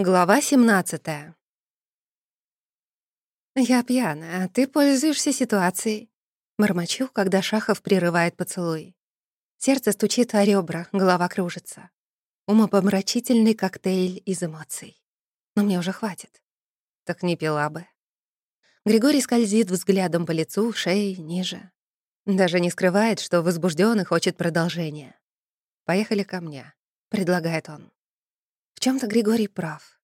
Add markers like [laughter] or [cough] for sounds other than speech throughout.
Глава 17 «Я пьяная, а ты пользуешься ситуацией», — мормочу, когда Шахов прерывает поцелуй. Сердце стучит о ребра, голова кружится. Умопомрачительный коктейль из эмоций. Но мне уже хватит. Так не пила бы. Григорий скользит взглядом по лицу, шее, ниже. Даже не скрывает, что возбуждён и хочет продолжения. «Поехали ко мне», — предлагает он. В чем то Григорий прав.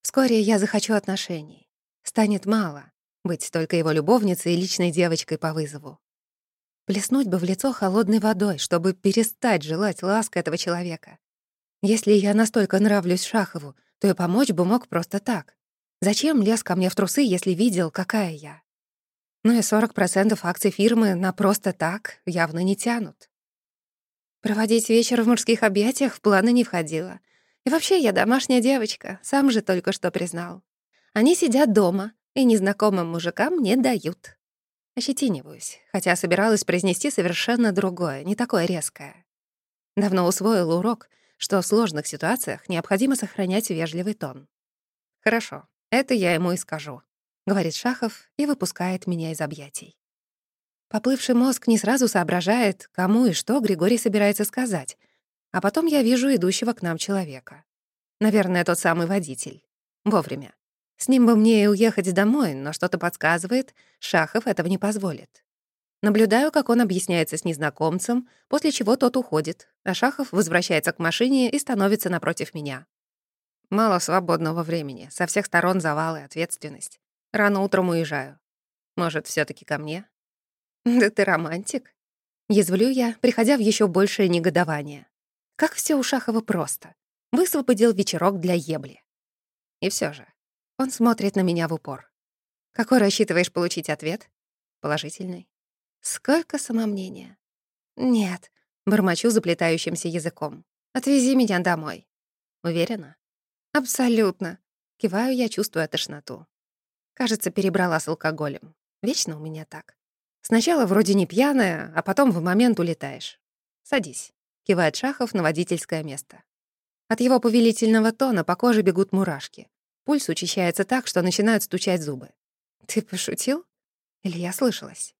Вскоре я захочу отношений. Станет мало быть только его любовницей и личной девочкой по вызову. Плеснуть бы в лицо холодной водой, чтобы перестать желать ласк этого человека. Если я настолько нравлюсь Шахову, то и помочь бы мог просто так. Зачем лез ко мне в трусы, если видел, какая я? Ну и 40% акций фирмы на просто так явно не тянут. Проводить вечер в мужских объятиях в планы не входило — и вообще я домашняя девочка, сам же только что признал. Они сидят дома и незнакомым мужикам не дают. Ощетиниваюсь, хотя собиралась произнести совершенно другое, не такое резкое. Давно усвоил урок, что в сложных ситуациях необходимо сохранять вежливый тон. «Хорошо, это я ему и скажу», — говорит Шахов и выпускает меня из объятий. Поплывший мозг не сразу соображает, кому и что Григорий собирается сказать, а потом я вижу идущего к нам человека. Наверное, тот самый водитель. Вовремя. С ним бы мне и уехать домой, но что-то подсказывает, Шахов этого не позволит. Наблюдаю, как он объясняется с незнакомцем, после чего тот уходит, а Шахов возвращается к машине и становится напротив меня. Мало свободного времени, со всех сторон завал и ответственность. Рано утром уезжаю. Может, все таки ко мне? [laughs] Да ты романтик. Язвлю я, приходя в еще большее негодование. Как все у Шахова просто. Высвободил вечерок для ебли. И все же, он смотрит на меня в упор. Какой рассчитываешь получить ответ? Положительный. Сколько самомнения. Нет, бормочу заплетающимся языком. Отвези меня домой. Уверена? Абсолютно. Киваю я, чувствуя тошноту. Кажется, перебрала с алкоголем. Вечно у меня так. Сначала вроде не пьяная, а потом в момент улетаешь. Садись кивает Шахов на водительское место. От его повелительного тона по коже бегут мурашки. Пульс учащается так, что начинают стучать зубы. «Ты пошутил? Или я слышалась?»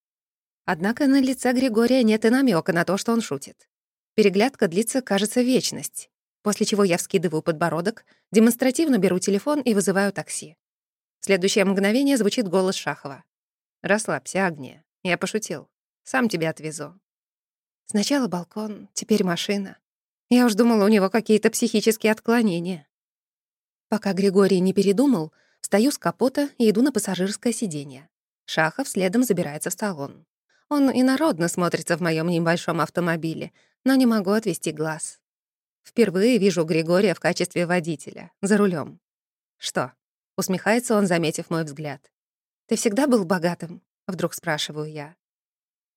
Однако на лице Григория нет и намека на то, что он шутит. Переглядка длится, кажется, вечность, после чего я вскидываю подбородок, демонстративно беру телефон и вызываю такси. В следующее мгновение звучит голос Шахова. «Расслабься, Агния. Я пошутил. Сам тебя отвезу. Сначала балкон, теперь машина. Я уж думала, у него какие-то психические отклонения. Пока Григорий не передумал, встаю с капота и иду на пассажирское сиденье. Шахов следом забирается в салон. Он инородно смотрится в моем небольшом автомобиле, но не могу отвести глаз. Впервые вижу Григория в качестве водителя, за рулем. «Что?» — усмехается он, заметив мой взгляд. «Ты всегда был богатым?» — вдруг спрашиваю я.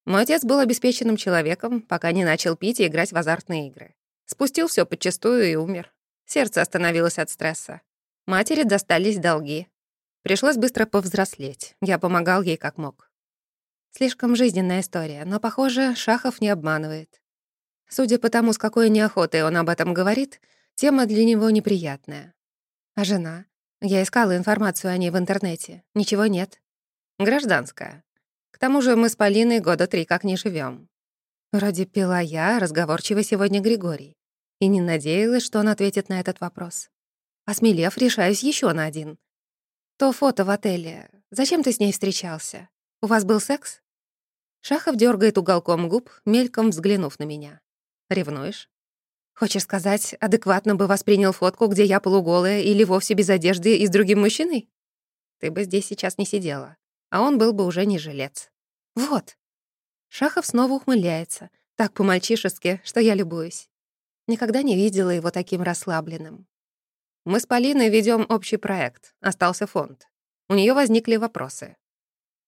Мой отец был обеспеченным человеком, пока не начал пить и играть в азартные игры. Спустил все подчистую и умер. Сердце остановилось от стресса. Матери достались долги. Пришлось быстро повзрослеть. Я помогал ей как мог. Слишком жизненная история, но, похоже, Шахов не обманывает. Судя по тому, с какой неохотой он об этом говорит, тема для него неприятная. А жена? Я искала информацию о ней в интернете. Ничего нет. Гражданская. К тому же мы с Полиной года три как не живем. Вроде пила я, разговорчивый сегодня Григорий. И не надеялась, что он ответит на этот вопрос. Осмелев, решаюсь еще на один. То фото в отеле. Зачем ты с ней встречался? У вас был секс? Шахов дергает уголком губ, мельком взглянув на меня. Ревнуешь? Хочешь сказать, адекватно бы воспринял фотку, где я полуголая или вовсе без одежды и с другим мужчиной? Ты бы здесь сейчас не сидела а он был бы уже не жилец. Вот. Шахов снова ухмыляется, так по-мальчишески, что я любуюсь. Никогда не видела его таким расслабленным. Мы с Полиной ведем общий проект, остался фонд. У нее возникли вопросы.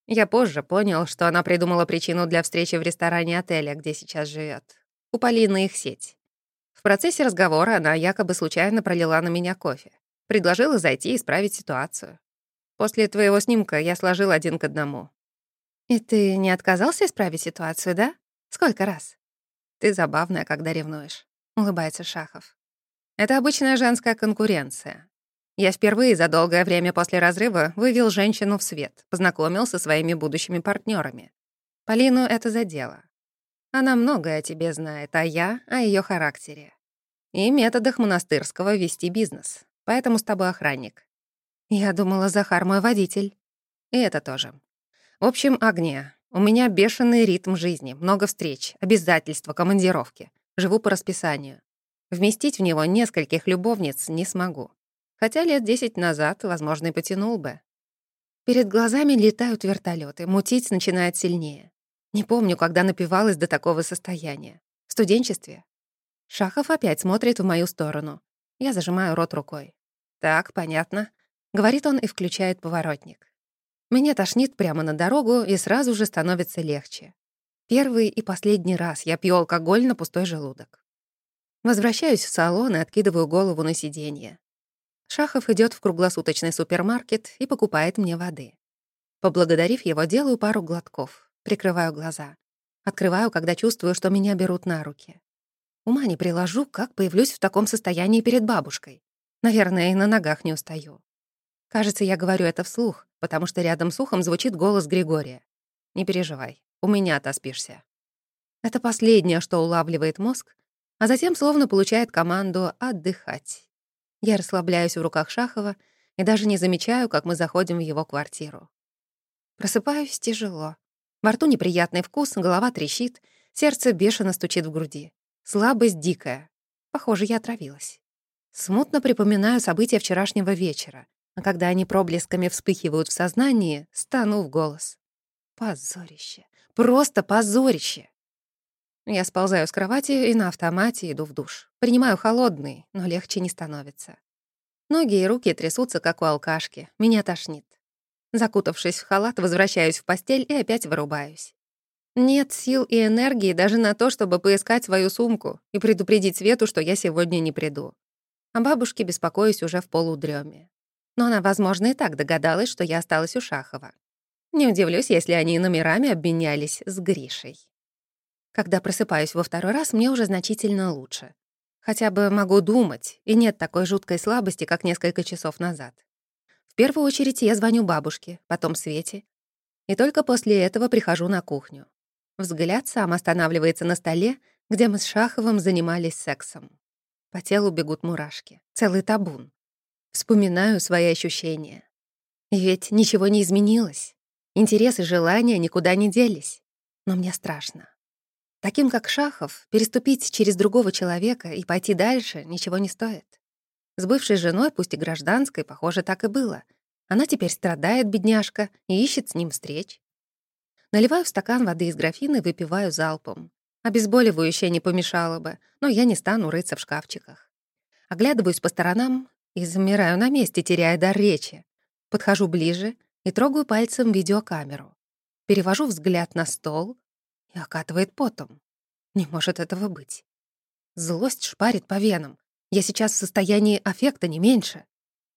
Я позже понял, что она придумала причину для встречи в ресторане отеля, где сейчас живет. У Полины их сеть. В процессе разговора она якобы случайно пролила на меня кофе. Предложила зайти и исправить ситуацию. После твоего снимка я сложил один к одному. И ты не отказался исправить ситуацию, да? Сколько раз? Ты забавная, когда ревнуешь, улыбается Шахов. Это обычная женская конкуренция. Я впервые за долгое время после разрыва вывел женщину в свет, познакомил со своими будущими партнерами. Полину это задело. Она многое о тебе знает, а я — о ее характере. И методах монастырского вести бизнес. Поэтому с тобой охранник. Я думала, Захар мой водитель. И это тоже. В общем, огня. У меня бешеный ритм жизни, много встреч, обязательства, командировки. Живу по расписанию. Вместить в него нескольких любовниц не смогу. Хотя лет десять назад, возможно, и потянул бы. Перед глазами летают вертолеты, мутить начинает сильнее. Не помню, когда напивалась до такого состояния. В студенчестве. Шахов опять смотрит в мою сторону. Я зажимаю рот рукой. «Так, понятно», — говорит он и включает поворотник. Меня тошнит прямо на дорогу, и сразу же становится легче. Первый и последний раз я пью алкоголь на пустой желудок. Возвращаюсь в салон и откидываю голову на сиденье. Шахов идет в круглосуточный супермаркет и покупает мне воды. Поблагодарив его, делаю пару глотков, прикрываю глаза. Открываю, когда чувствую, что меня берут на руки. Ума не приложу, как появлюсь в таком состоянии перед бабушкой. Наверное, и на ногах не устаю. Кажется, я говорю это вслух, потому что рядом с ухом звучит голос Григория. «Не переживай, у меня отоспишься». Это последнее, что улавливает мозг, а затем словно получает команду «отдыхать». Я расслабляюсь в руках Шахова и даже не замечаю, как мы заходим в его квартиру. Просыпаюсь тяжело. Во рту неприятный вкус, голова трещит, сердце бешено стучит в груди. Слабость дикая. Похоже, я отравилась. Смутно припоминаю события вчерашнего вечера, а когда они проблесками вспыхивают в сознании, стану в голос. Позорище. Просто позорище. Я сползаю с кровати и на автомате иду в душ. Принимаю холодный, но легче не становится. Ноги и руки трясутся, как у алкашки. Меня тошнит. Закутавшись в халат, возвращаюсь в постель и опять вырубаюсь. Нет сил и энергии даже на то, чтобы поискать свою сумку и предупредить Свету, что я сегодня не приду. О бабушке беспокоюсь уже в полудреме. Но она, возможно, и так догадалась, что я осталась у Шахова. Не удивлюсь, если они номерами обменялись с Гришей. Когда просыпаюсь во второй раз, мне уже значительно лучше. Хотя бы могу думать, и нет такой жуткой слабости, как несколько часов назад. В первую очередь я звоню бабушке, потом Свете, и только после этого прихожу на кухню. Взгляд сам останавливается на столе, где мы с Шаховым занимались сексом. По телу бегут мурашки. Целый табун. Вспоминаю свои ощущения. Ведь ничего не изменилось. Интерес и желания никуда не делись. Но мне страшно. Таким, как Шахов, переступить через другого человека и пойти дальше ничего не стоит. С бывшей женой, пусть и гражданской, похоже, так и было. Она теперь страдает, бедняжка, и ищет с ним встреч. Наливаю стакан воды из графины и выпиваю залпом. Обезболивающее не помешало бы, но я не стану рыться в шкафчиках. Оглядываюсь по сторонам и замираю на месте, теряя дар речи. Подхожу ближе и трогаю пальцем видеокамеру. Перевожу взгляд на стол, и окатывает потом. Не может этого быть. Злость шпарит по венам. Я сейчас в состоянии аффекта не меньше.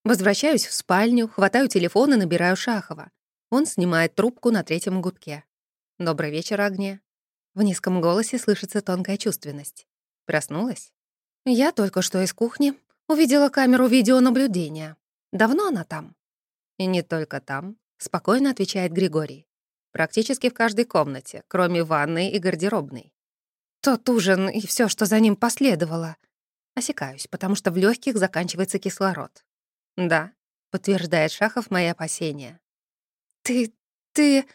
Возвращаюсь в спальню, хватаю телефон и набираю Шахова. Он снимает трубку на третьем гудке. «Добрый вечер, Агния». В низком голосе слышится тонкая чувственность. Проснулась? Я только что из кухни увидела камеру видеонаблюдения. Давно она там? И не только там, спокойно отвечает Григорий. Практически в каждой комнате, кроме ванной и гардеробной. Тот ужин и все, что за ним последовало. Осекаюсь, потому что в легких заканчивается кислород. «Да», — подтверждает Шахов мои опасения. «Ты... ты...»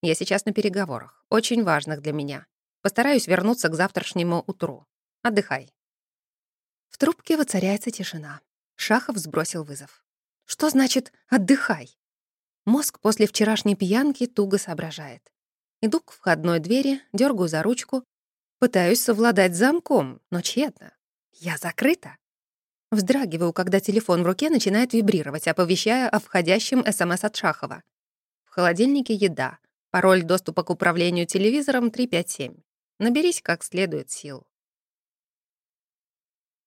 «Я сейчас на переговорах, очень важных для меня. Постараюсь вернуться к завтрашнему утру. Отдыхай». В трубке воцаряется тишина. Шахов сбросил вызов. «Что значит «отдыхай»?» Мозг после вчерашней пьянки туго соображает. Иду к входной двери, дергаю за ручку, пытаюсь совладать замком, но тщетно. Я закрыта. Вздрагиваю, когда телефон в руке начинает вибрировать, оповещая о входящем СМС от Шахова. В холодильнике еда. Пароль доступа к управлению телевизором 357. Наберись как следует сил.